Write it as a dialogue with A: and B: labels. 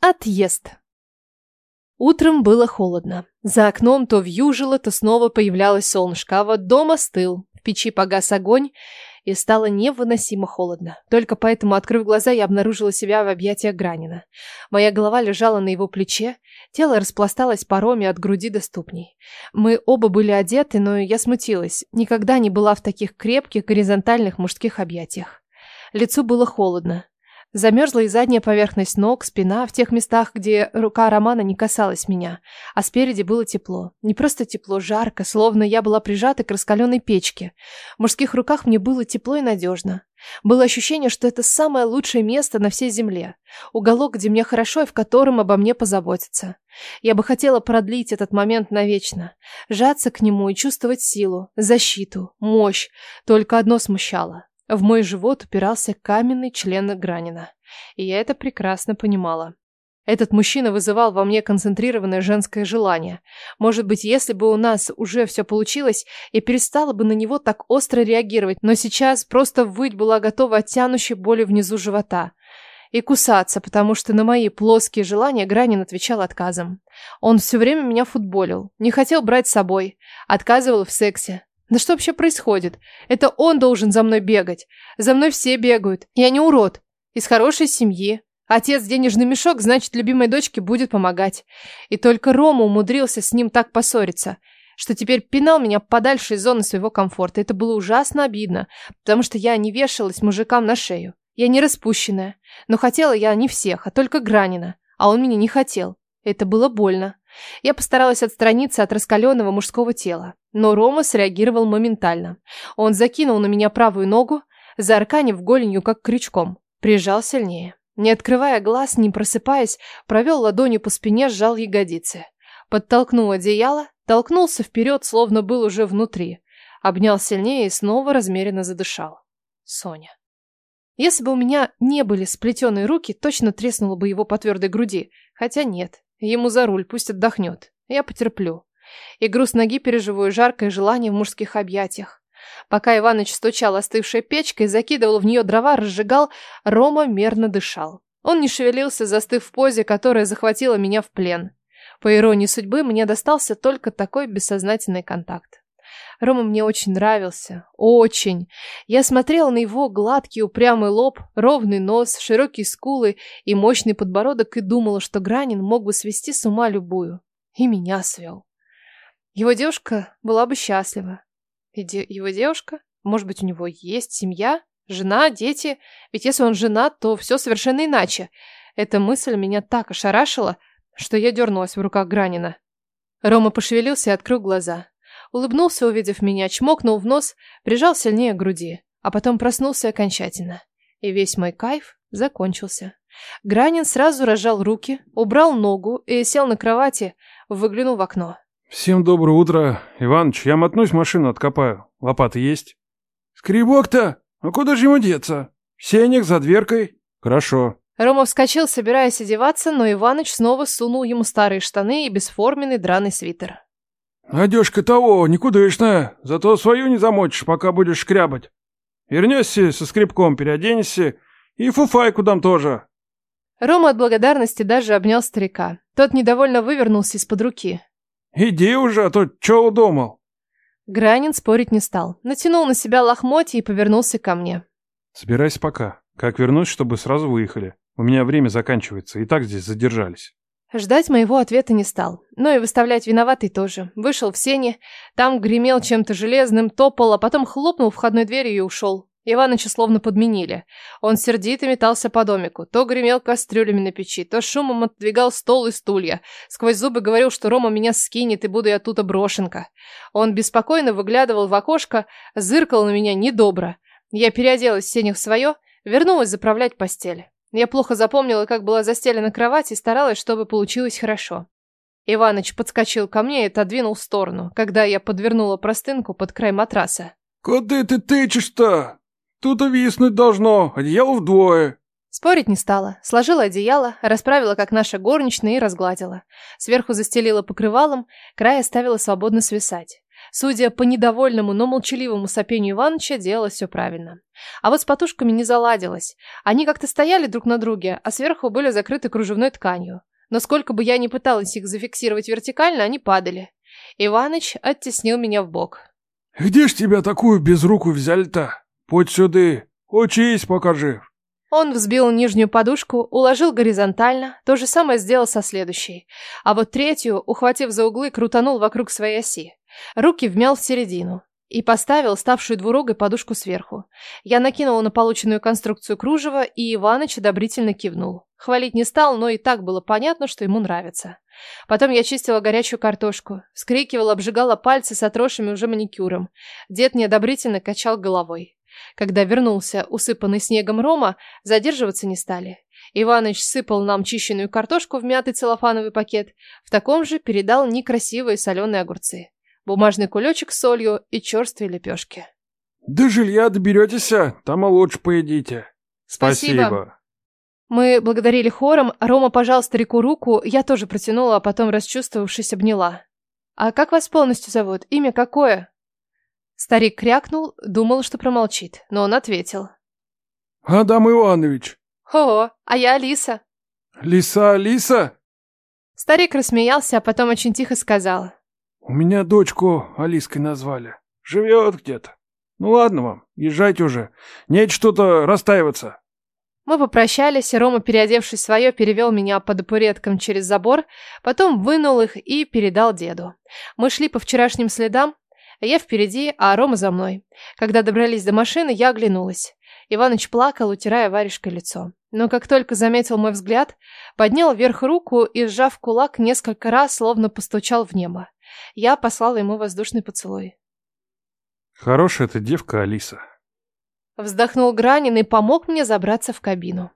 A: Отъезд. Утром было холодно. За окном то вьюжило, то снова появлялось солнышко, а вот дом остыл. В печи погас огонь, и стало невыносимо холодно. Только поэтому, открыв глаза, я обнаружила себя в объятиях Гранина. Моя голова лежала на его плече, тело распласталось пароме от груди до ступней. Мы оба были одеты, но я смутилась. Никогда не была в таких крепких горизонтальных мужских объятиях. Лицу было холодно. Замерзла и задняя поверхность ног, спина, в тех местах, где рука Романа не касалась меня. А спереди было тепло. Не просто тепло, жарко, словно я была прижата к раскаленной печке. В мужских руках мне было тепло и надежно. Было ощущение, что это самое лучшее место на всей земле. Уголок, где мне хорошо и в котором обо мне позаботятся. Я бы хотела продлить этот момент навечно. Жаться к нему и чувствовать силу, защиту, мощь. Только одно смущало. В мой живот упирался каменный член Гранина. И я это прекрасно понимала. Этот мужчина вызывал во мне концентрированное женское желание. Может быть, если бы у нас уже все получилось, я перестала бы на него так остро реагировать, но сейчас просто выть была готова от тянущей боли внизу живота. И кусаться, потому что на мои плоские желания Гранин отвечал отказом. Он все время меня футболил, не хотел брать с собой, отказывал в сексе, да что вообще происходит? Это он должен за мной бегать. За мной все бегают. Я не урод. Из хорошей семьи. Отец денежный мешок, значит, любимой дочке будет помогать. И только Рома умудрился с ним так поссориться, что теперь пинал меня подальше из зоны своего комфорта. Это было ужасно обидно, потому что я не вешалась мужикам на шею. Я не распущенная. Но хотела я не всех, а только Гранина. А он меня не хотел. Это было больно. Я постаралась отстраниться от раскаленного мужского тела. Но Рома среагировал моментально. Он закинул на меня правую ногу, заарканив голенью как крючком. Прижал сильнее. Не открывая глаз, не просыпаясь, провел ладонью по спине, сжал ягодицы. Подтолкнул одеяло, толкнулся вперед, словно был уже внутри. Обнял сильнее и снова размеренно задышал. Соня. Если бы у меня не были сплетенные руки, точно треснула бы его по твердой груди. Хотя нет, ему за руль, пусть отдохнет. Я потерплю. И груз ноги переживу и жаркое желание в мужских объятиях. Пока Иваныч стучал остывшей печкой, закидывал в нее дрова, разжигал, Рома мерно дышал. Он не шевелился, застыв в позе, которая захватила меня в плен. По иронии судьбы, мне достался только такой бессознательный контакт. Рома мне очень нравился. Очень. Я смотрела на его гладкий упрямый лоб, ровный нос, широкие скулы и мощный подбородок и думала, что Гранин мог бы свести с ума любую. И меня свел. Его девушка была бы счастлива. И де его девушка? Может быть, у него есть семья, жена, дети? Ведь если он женат, то все совершенно иначе. Эта мысль меня так ошарашила, что я дернулась в руках Гранина. Рома пошевелился и открыл глаза. Улыбнулся, увидев меня, чмокнул в нос, прижал сильнее к груди, а потом проснулся окончательно. И весь мой кайф закончился. Гранин сразу разжал руки, убрал ногу и сел на кровати, выглянул в окно.
B: Всем доброе утро. Иваныч, я мотнусь, машину откопаю. Лопаты есть? Скребок-то? А куда же ему деться? Сеник за дверкой? Хорошо.
A: Рома вскочил, собираясь одеваться, но Иваныч снова сунул ему старые штаны и бесформенный драный свитер.
B: Одежка того, никудышная, зато свою не замочишь, пока будешь шкрябать. Вернешься со скребком, переоденешься и фуфайку дам тоже.
A: Рома от благодарности даже обнял старика. Тот недовольно вывернулся из-под руки.
B: «Иди уже, а то чё удумал?»
A: Гранин спорить не стал. Натянул на себя лохмотья и повернулся ко мне.
B: «Собирайся пока. Как вернусь, чтобы сразу выехали. У меня время заканчивается, и так здесь задержались».
A: Ждать моего ответа не стал. Но и выставлять виноватый тоже. Вышел в сене, там гремел чем-то железным, топал, а потом хлопнул входной дверью и ушел. Иваныча словно подменили. Он сердито метался по домику, то гремел кастрюлями на печи, то шумом отдвигал стол и стулья. Сквозь зубы говорил, что Рома меня скинет и буду я тут брошенка. Он беспокойно выглядывал в окошко, зыркал на меня недобро. Я переоделась в сенях свое, вернулась заправлять постель. Я плохо запомнила, как была застелена кровать и старалась, чтобы получилось хорошо. Иваныч подскочил ко мне и отодвинул в сторону, когда я подвернула простынку под край матраса.
B: «Куда ты тычешь-то?» Тут увиснуть должно, одеяло вдвое.
A: Спорить не стала. Сложила одеяло, расправила, как наша горничная, и разгладила. Сверху застелила покрывалом, край оставила свободно свисать. Судя по недовольному, но молчаливому сопению Иваныча, делала все правильно. А вот с подушками не заладилось. Они как-то стояли друг на друге, а сверху были закрыты кружевной тканью. Но сколько бы я ни пыталась их зафиксировать вертикально, они падали. Иваныч оттеснил меня в бок.
B: «Где ж тебя такую безрукую взяли-то? Подь сюда, учись, покажи».
A: Он взбил нижнюю подушку, уложил горизонтально, то же самое сделал со следующей. А вот третью, ухватив за углы, крутанул вокруг своей оси. Руки вмял в середину и поставил ставшую двурогой подушку сверху. Я накинула на полученную конструкцию кружева, и Иваныч одобрительно кивнул. Хвалить не стал, но и так было понятно, что ему нравится. Потом я чистила горячую картошку, скрикивала, обжигала пальцы с отросшими уже маникюром. Дед неодобрительно качал головой. Когда вернулся усыпанный снегом Рома, задерживаться не стали. Иваныч сыпал нам чищенную картошку в мятый целлофановый пакет, в таком же передал некрасивые соленые огурцы, бумажный кулечек с солью и черствые лепешки.
B: «До жилья доберетесь, там и лучше поедите».
A: Спасибо.
B: Спасибо.
A: Мы благодарили хором, Рома пожал старику руку, я тоже протянула, а потом, расчувствовавшись, обняла. «А как вас полностью зовут? Имя какое?» Старик крякнул, думал, что промолчит, но он ответил.
B: «Адам Иванович».
A: «О, а я Алиса».
B: «Лиса, Алиса?»
A: Старик рассмеялся, а потом очень тихо сказал.
B: «У меня дочку Алиской назвали. Живет где-то. Ну ладно вам, езжайте уже. Нет что-то расстаиваться».
A: Мы попрощались, и Рома, переодевшись в свое, перевел меня под опуретком через забор, потом вынул их и передал деду. Мы шли по вчерашним следам, я впереди, а Рома за мной. Когда добрались до машины, я оглянулась. Иваныч плакал, утирая варежкой лицо. Но как только заметил мой взгляд, поднял вверх руку и, сжав кулак, несколько раз словно постучал в небо. Я послала ему воздушный поцелуй.
B: Хорошая ты девка, Алиса.
A: Вздохнул Гранин и помог мне забраться в кабину.